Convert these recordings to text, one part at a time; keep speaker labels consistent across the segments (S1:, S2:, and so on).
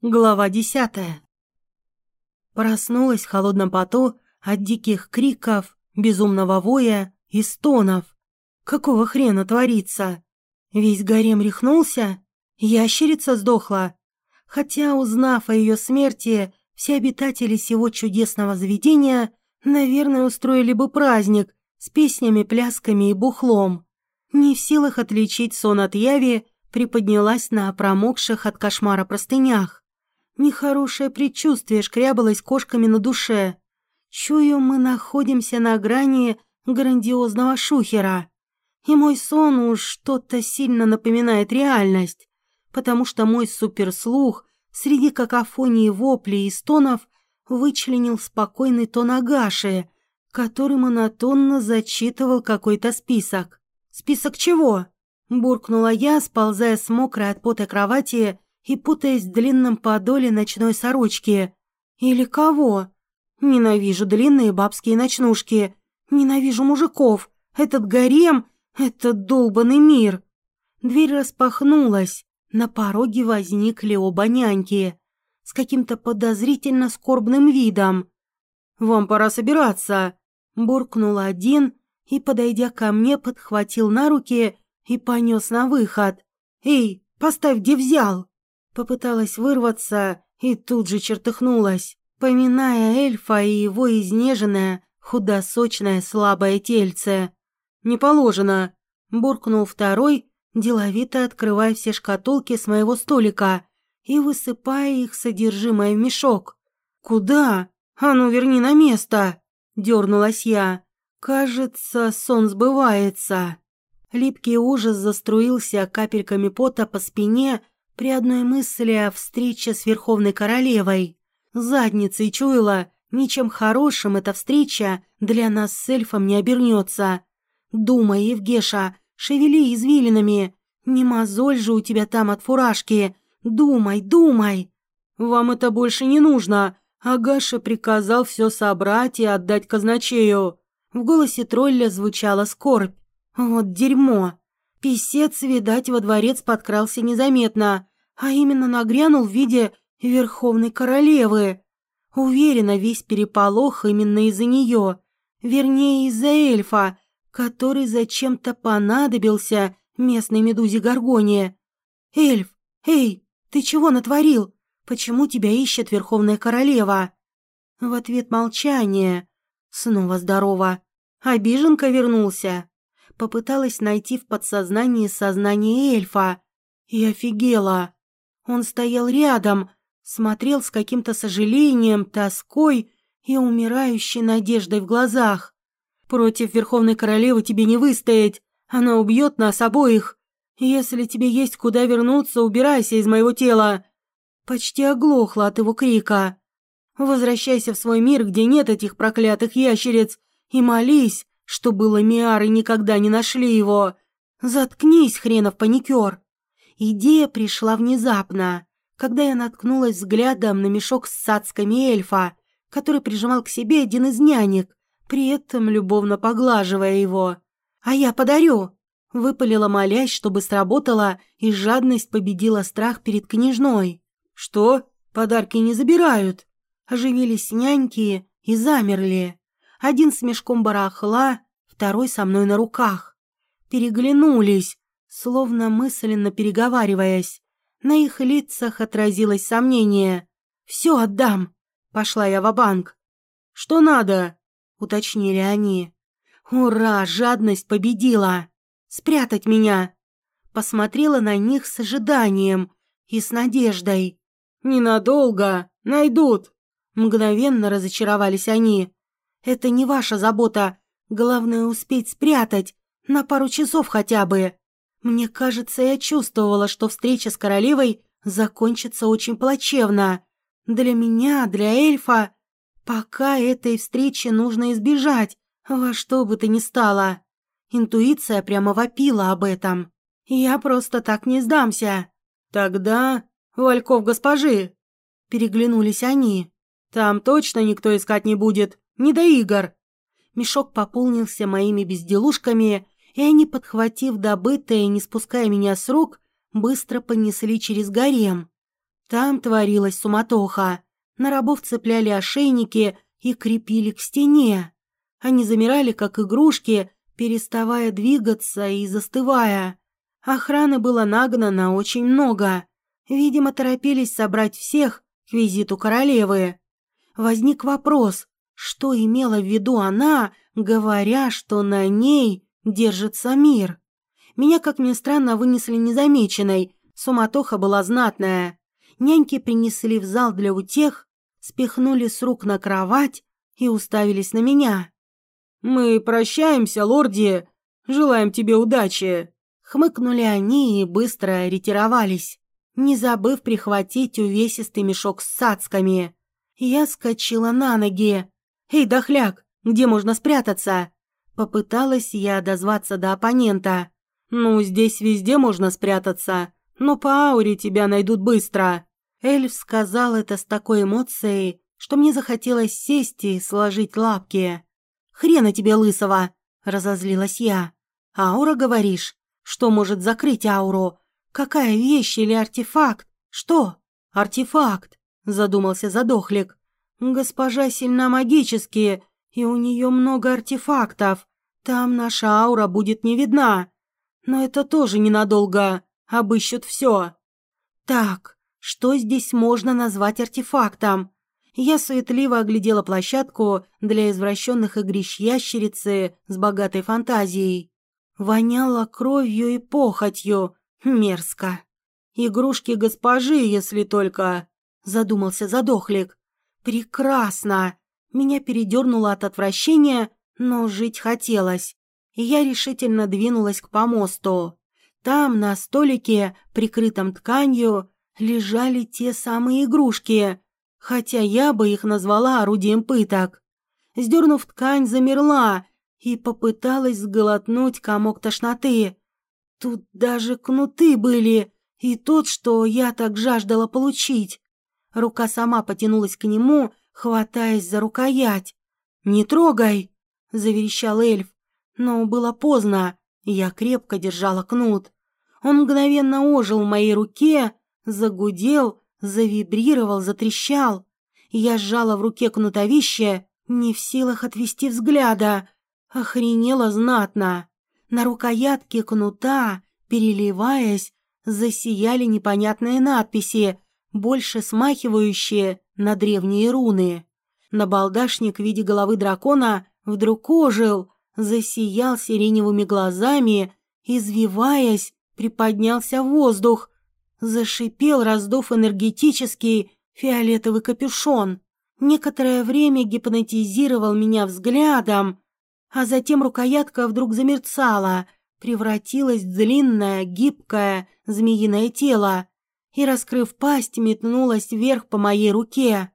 S1: Глава десятая. Проснулась в холодном поту от диких криков, безумного воя и стонов. Какого хрена творится? Весь гарем рехнулся? Ящерица сдохла? Хотя, узнав о ее смерти, все обитатели сего чудесного заведения, наверное, устроили бы праздник с песнями, плясками и бухлом. Не в силах отличить сон от яви, приподнялась на промокших от кошмара простынях. Нехорошее предчувствие шкрябалось кошками на душе. Чую, мы находимся на грани грандиозного шухера. И мой сон уж что-то сильно напоминает реальность, потому что мой суперслух среди какофонии воплей и стонов вычленил спокойный тон Агаши, который монотонно зачитывал какой-то список. «Список чего?» – буркнула я, сползая с мокрой от пота кровати и путаясь в длинном подоле ночной сорочки. Или кого? Ненавижу длинные бабские ночнушки. Ненавижу мужиков. Этот гарем, этот долбанный мир. Дверь распахнулась. На пороге возникли оба няньки с каким-то подозрительно скорбным видом. «Вам пора собираться», – буркнул один и, подойдя ко мне, подхватил на руки и понес на выход. «Эй, поставь, где взял!» Попыталась вырваться и тут же чертыхнулась, поминая эльфа и его изнеженное, худосочное, слабое тельце. «Не положено», – буркнул второй, деловито открывая все шкатулки с моего столика и высыпая их содержимое в мешок. «Куда? А ну, верни на место!» – дернулась я. «Кажется, сон сбывается». Липкий ужас заструился капельками пота по спине при одной мысли о встрече с Верховной Королевой. Задницей чуяла, ничем хорошим эта встреча для нас с эльфом не обернется. Думай, Евгеша, шевели извилинами. Не мозоль же у тебя там от фуражки. Думай, думай. Вам это больше не нужно. Агаша приказал все собрать и отдать казначею. В голосе тролля звучала скорбь. Вот дерьмо. Песец, видать, во дворец подкрался незаметно а именно нагрянул в виде Верховной Королевы. Уверена, весь переполох именно из-за нее, вернее, из-за эльфа, который зачем-то понадобился местной медузе Гаргония. «Эльф, эй, ты чего натворил? Почему тебя ищет Верховная Королева?» В ответ молчание. Снова здорово. Обиженка вернулся. Попыталась найти в подсознании сознание эльфа. И офигела. Он стоял рядом, смотрел с каким-то сожалением, тоской и умирающей надеждой в глазах. «Против Верховной Королевы тебе не выстоять, она убьет нас обоих. Если тебе есть куда вернуться, убирайся из моего тела». Почти оглохла от его крика. «Возвращайся в свой мир, где нет этих проклятых ящериц, и молись, чтобы Ламиары никогда не нашли его. Заткнись, хренов паникер!» Идея пришла внезапно, когда я наткнулась взглядом на мешок с садсками эльфа, который прижимал к себе один из нянек, при этом любовно поглаживая его. «А я подарю!» Выпалила, молясь, чтобы сработало, и жадность победила страх перед княжной. «Что? Подарки не забирают?» Оживились няньки и замерли. Один с мешком барахла, второй со мной на руках. Переглянулись, словно мысленно переговариваясь. На их лицах отразилось сомнение. «Все отдам!» — пошла я в банк «Что надо?» — уточнили они. «Ура! Жадность победила! Спрятать меня!» Посмотрела на них с ожиданием и с надеждой. «Ненадолго! Найдут!» Мгновенно разочаровались они. «Это не ваша забота. Главное успеть спрятать. На пару часов хотя бы!» Мне кажется, я чувствовала, что встреча с королевой закончится очень плачевно. Для меня, для эльфа. Пока этой встречи нужно избежать, во что бы то ни стало. Интуиция прямо вопила об этом. Я просто так не сдамся. Тогда Вальков госпожи. Переглянулись они. Там точно никто искать не будет. Не до игр. Мешок пополнился моими безделушками, и они, подхватив добытое не спуская меня с рук, быстро понесли через гарем. Там творилась суматоха. На рабов цепляли ошейники и крепили к стене. Они замирали, как игрушки, переставая двигаться и застывая. Охраны было нагнано очень много. Видимо, торопились собрать всех к визиту королевы. Возник вопрос, что имела в виду она, говоря, что на ней держится мир. Меня, как ни странно, вынесли незамеченной, суматоха была знатная. Няньки принесли в зал для утех, спихнули с рук на кровать и уставились на меня. «Мы прощаемся, лорди. Желаем тебе удачи». Хмыкнули они и быстро ретировались, не забыв прихватить увесистый мешок с цацками. Я скочила на ноги. «Эй, дохляк, где можно спрятаться?» Попыталась я дозваться до оппонента. «Ну, здесь везде можно спрятаться, но по ауре тебя найдут быстро». Эльф сказал это с такой эмоцией, что мне захотелось сесть и сложить лапки. «Хрена тебе лысого!» – разозлилась я. «Аура, говоришь? Что может закрыть ауру? Какая вещь или артефакт? Что? Артефакт!» – задумался задохлик. «Госпожа сильна магически, и у нее много артефактов. Там наша аура будет не видна. Но это тоже ненадолго. Обыщут все. Так, что здесь можно назвать артефактом? Я суетливо оглядела площадку для извращенных игрищ ящерицы с богатой фантазией. Воняло кровью и похотью. Мерзко. Игрушки госпожи, если только... Задумался задохлик. Прекрасно. Меня передернуло от отвращения, но жить хотелось. И я решительно двинулась к помосту. Там, на столике, прикрытом тканью, лежали те самые игрушки, хотя я бы их назвала орудием пыток. Сдернув ткань, замерла и попыталась сглотнуть комок тошноты. Тут даже кнуты были, и тот, что я так жаждала получить. Рука сама потянулась к нему, хватаясь за рукоять. «Не трогай!» — заверещал эльф. Но было поздно, я крепко держала кнут. Он мгновенно ожил в моей руке, загудел, завибрировал, затрещал. Я сжала в руке кнутовище, не в силах отвести взгляда. Охренела знатно. На рукоятке кнута, переливаясь, засияли непонятные надписи, больше смахивающие на древние руны. Набалдашник в виде головы дракона вдруг ожил, засиял сиреневыми глазами, извиваясь, приподнялся в воздух, Зашипел, раздув энергетический фиолетовый капюшон. Некоторое время гипнотизировал меня взглядом, а затем рукоятка вдруг замерцала, превратилась в длинное, гибкое, змеиное тело и, раскрыв пасть, метнулась вверх по моей руке.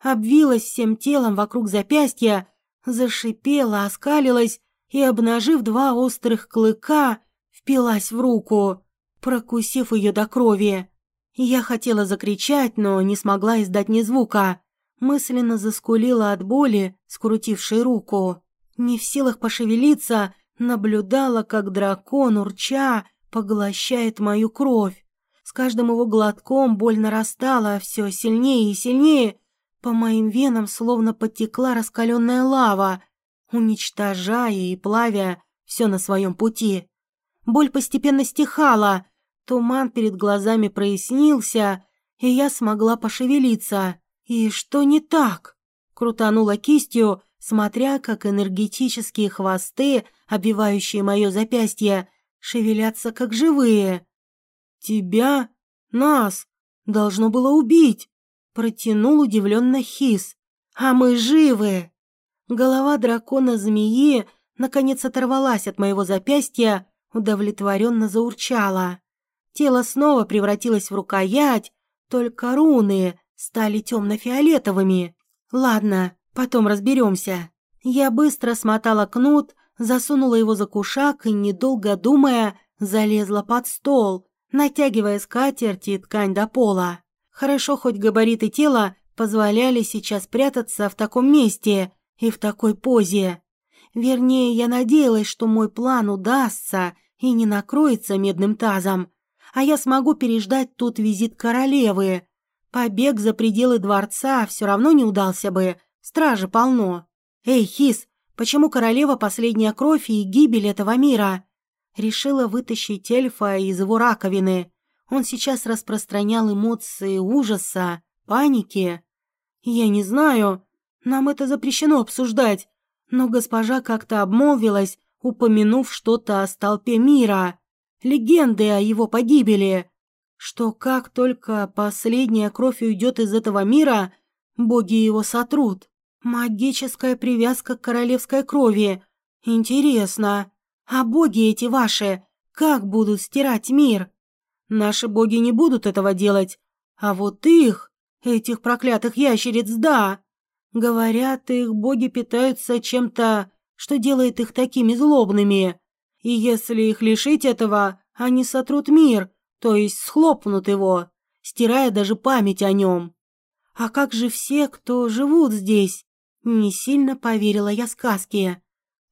S1: Обвилась всем телом вокруг запястья, зашипела, оскалилась и, обнажив два острых клыка, впилась в руку прокусив ее до крови. Я хотела закричать, но не смогла издать ни звука. Мысленно заскулила от боли, скрутившей руку. Не в силах пошевелиться, наблюдала, как дракон, урча, поглощает мою кровь. С каждым его глотком боль нарастала все сильнее и сильнее. По моим венам словно потекла раскаленная лава, уничтожая и плавя все на своем пути. Боль постепенно стихала, Туман перед глазами прояснился, и я смогла пошевелиться. И что не так? Крутанула кистью, смотря, как энергетические хвосты, обвивающие мое запястье, шевелятся как живые. «Тебя? Нас? Должно было убить!» Протянул удивленно Хис. «А мы живы!» Голова дракона-змеи наконец оторвалась от моего запястья, удовлетворенно заурчала. Тело снова превратилось в рукоять, только руны стали темно-фиолетовыми. Ладно, потом разберемся. Я быстро смотала кнут, засунула его за кушак и, недолго думая, залезла под стол, натягивая скатерть и ткань до пола. Хорошо, хоть габариты тела позволяли сейчас прятаться в таком месте и в такой позе. Вернее, я надеялась, что мой план удастся и не накроется медным тазом, а я смогу переждать тут визит королевы. Побег за пределы дворца все равно не удался бы, стражи полно. Эй, Хис, почему королева последняя кровь и гибель этого мира? Решила вытащить эльфа из его раковины. Он сейчас распространял эмоции ужаса, паники. Я не знаю, нам это запрещено обсуждать, но госпожа как-то обмолвилась, упомянув что-то о столпе мира, легенды о его погибели, что как только последняя кровь уйдет из этого мира, боги его сотрут. Магическая привязка к королевской крови. Интересно, а боги эти ваши как будут стирать мир? Наши боги не будут этого делать, а вот их, этих проклятых ящериц, да. Говорят, их боги питаются чем-то, что делает их такими злобными. И если их лишить этого, они сотрут мир, то есть схлопнут его, стирая даже память о нем. А как же все, кто живут здесь? Не сильно поверила я сказке.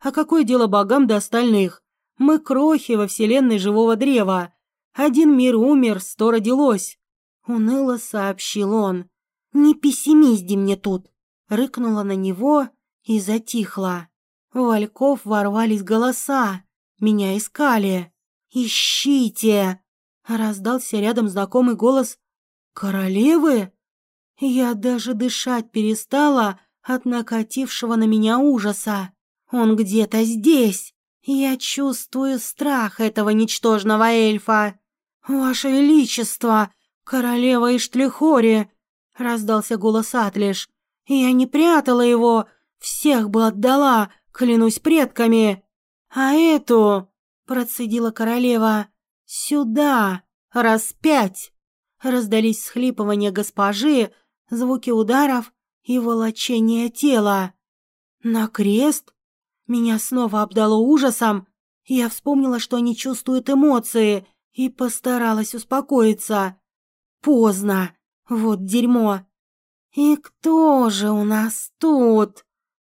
S1: А какое дело богам до остальных? Мы крохи во вселенной живого древа. Один мир умер, сто родилось. Уныло сообщил он. Не пессимизди мне тут рыкнула на него и затихла. В Вальков ворвались голоса. Меня искали. «Ищите!» Раздался рядом знакомый голос «Королевы?» Я даже дышать перестала от накатившего на меня ужаса. Он где-то здесь. Я чувствую страх этого ничтожного эльфа. «Ваше Величество, королева Иштлихори!» Раздался голос Атлиш. Я не прятала его, всех бы отдала, клянусь предками. А эту, процедила королева, сюда, раз пять. Раздались схлипывания госпожи, звуки ударов и волочение тела. На крест? Меня снова обдало ужасом. Я вспомнила, что они чувствуют эмоции, и постаралась успокоиться. Поздно. Вот дерьмо. «И кто же у нас тут?»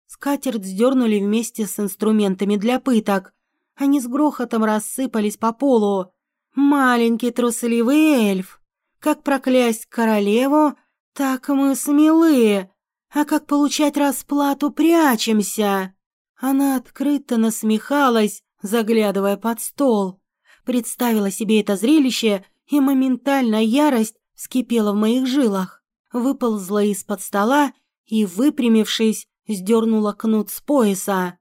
S1: Скатерть сдернули вместе с инструментами для пыток. Они с грохотом рассыпались по полу. «Маленький трусливый эльф! Как проклясть королеву, так мы смелые, а как получать расплату прячемся!» Она открыто насмехалась, заглядывая под стол. Представила себе это зрелище, и моментально ярость вскипела в моих жилах выползла из-под стола и, выпрямившись, сдернула кнут с пояса.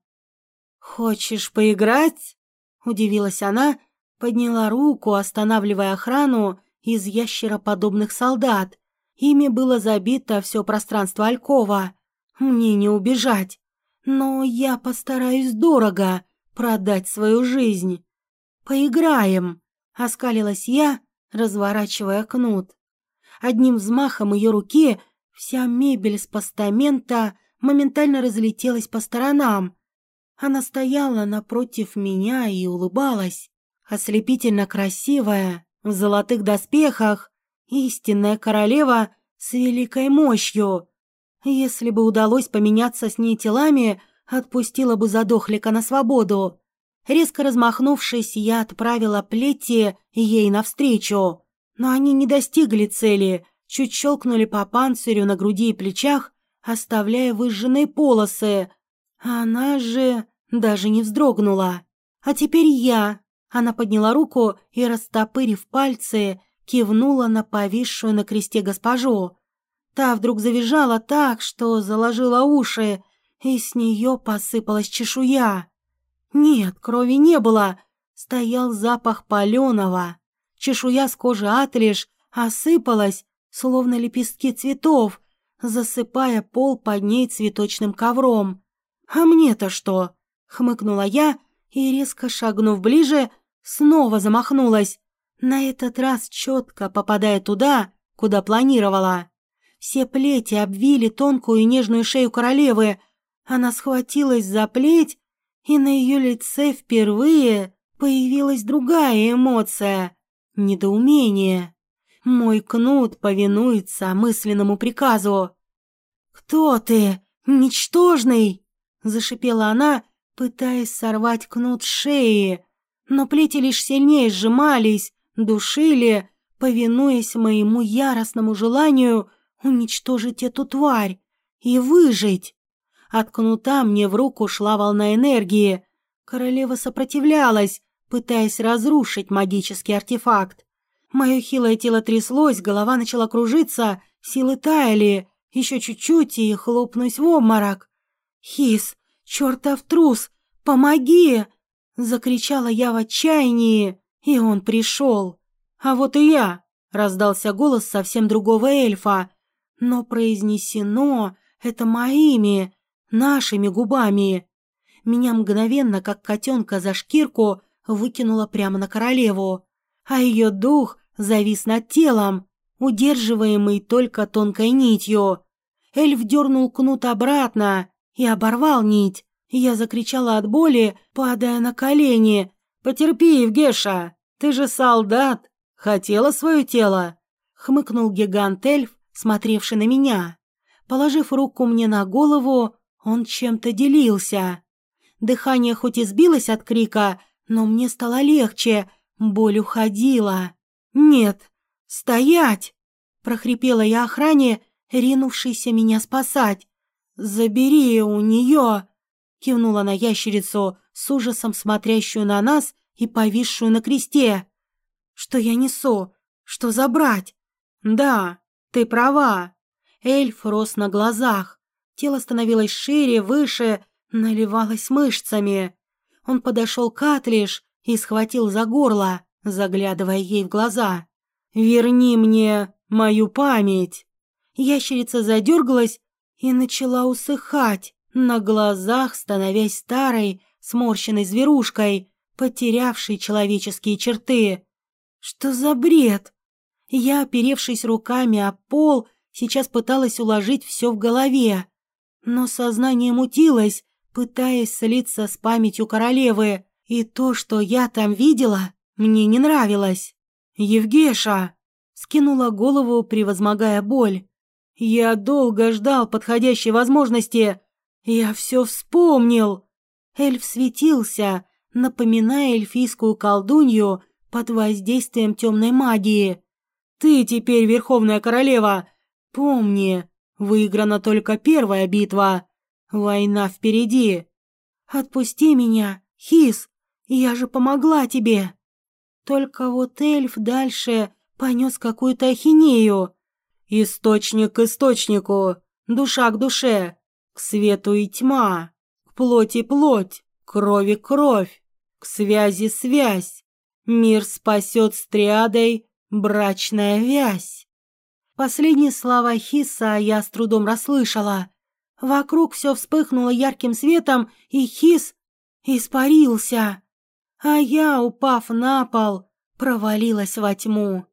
S1: «Хочешь поиграть?» – удивилась она, подняла руку, останавливая охрану из ящероподобных солдат. Ими было забито все пространство Алькова. Мне не убежать. Но я постараюсь дорого продать свою жизнь. «Поиграем», — оскалилась я, разворачивая кнут. Одним взмахом ее руки вся мебель с постамента моментально разлетелась по сторонам. Она стояла напротив меня и улыбалась. Ослепительно красивая, в золотых доспехах, истинная королева с великой мощью. Если бы удалось поменяться с ней телами, отпустила бы задохлика на свободу. Резко размахнувшись, я отправила плети ей навстречу. Но они не достигли цели, чуть щелкнули по панцирю на груди и плечах, оставляя выжженные полосы. Она же даже не вздрогнула. А теперь я. Она подняла руку и, растопырив пальцы, кивнула на повисшую на кресте госпожу. Та вдруг завизжала так, что заложила уши, и с нее посыпалась чешуя. Нет, крови не было, стоял запах паленого. Чешуя с кожи Атлиш осыпалась, словно лепестки цветов, засыпая пол под ней цветочным ковром. «А мне-то что?» — хмыкнула я и, резко шагнув ближе, снова замахнулась, на этот раз четко попадая туда, куда планировала. Все плети обвили тонкую и нежную шею королевы. Она схватилась за плеть, и на ее лице впервые появилась другая эмоция Недоумение. Мой кнут повинуется мысленному приказу. «Кто ты, ничтожный?» — зашипела она, пытаясь сорвать кнут с шеи. Но плети лишь сильнее сжимались, душили, повинуясь моему яростному желанию уничтожить эту тварь и выжить. От кнута мне в руку шла волна энергии. Королева сопротивлялась, пытаясь разрушить магический артефакт. Мое хилое тело тряслось, голова начала кружиться, силы таяли. Еще чуть-чуть и хлопнусь в обморок. «Хис, чертов трус, помоги!» Закричала я в отчаянии, и он пришел. «А вот и я!» — раздался голос совсем другого эльфа. Но произнесено это моими, нашими губами. Меня мгновенно, как котенка за шкирку, выкинуло прямо на королеву, а ее дух завис над телом, удерживаемый только тонкой нитью. Эльф дернул кнут обратно и оборвал нить. Я закричала от боли, падая на колени. «Потерпи, Евгеша, ты же солдат, хотела свое тело!» Хмыкнул гигант-эльф, смотревший на меня. Положив руку мне на голову, он чем-то делился. Дыхание хоть и сбилось от крика, но мне стало легче, боль уходила. «Нет, стоять!» – прохрипела я охране, ринувшейся меня спасать. «Забери у нее!» – кивнула на ящерицу, с ужасом смотрящую на нас и повисшую на кресте. «Что я несу? Что забрать?» «Да, ты права». Эльф рос на глазах. Тело становилось шире, выше, наливалось мышцами. Он подошел к Атлиш и схватил за горло, заглядывая ей в глаза. «Верни мне мою память!» Ящерица задергалась и начала усыхать, на глазах становясь старой, сморщенной зверушкой, потерявшей человеческие черты. Что за бред? Я, оперевшись руками о пол, сейчас пыталась уложить все в голове, но сознание мутилось, пытаясь слиться с памятью королевы, и то, что я там видела, мне не нравилось. «Евгеша!» — скинула голову, превозмогая боль. «Я долго ждал подходящей возможности. Я все вспомнил!» Эльф светился, напоминая эльфийскую колдунью под воздействием темной магии. «Ты теперь Верховная Королева! Помни, выиграна только первая битва. Война впереди. Отпусти меня, Хис, я же помогла тебе!» Только вот эльф дальше понес какую-то ахинею. Источник к источнику, душа к душе, к свету и тьма, к плоти плоть, крови кровь, к связи связь. Мир спасет с триадой брачная вязь. Последние слова Хиса я с трудом расслышала. Вокруг все вспыхнуло ярким светом, и Хис испарился а я, упав на пол, провалилась во тьму.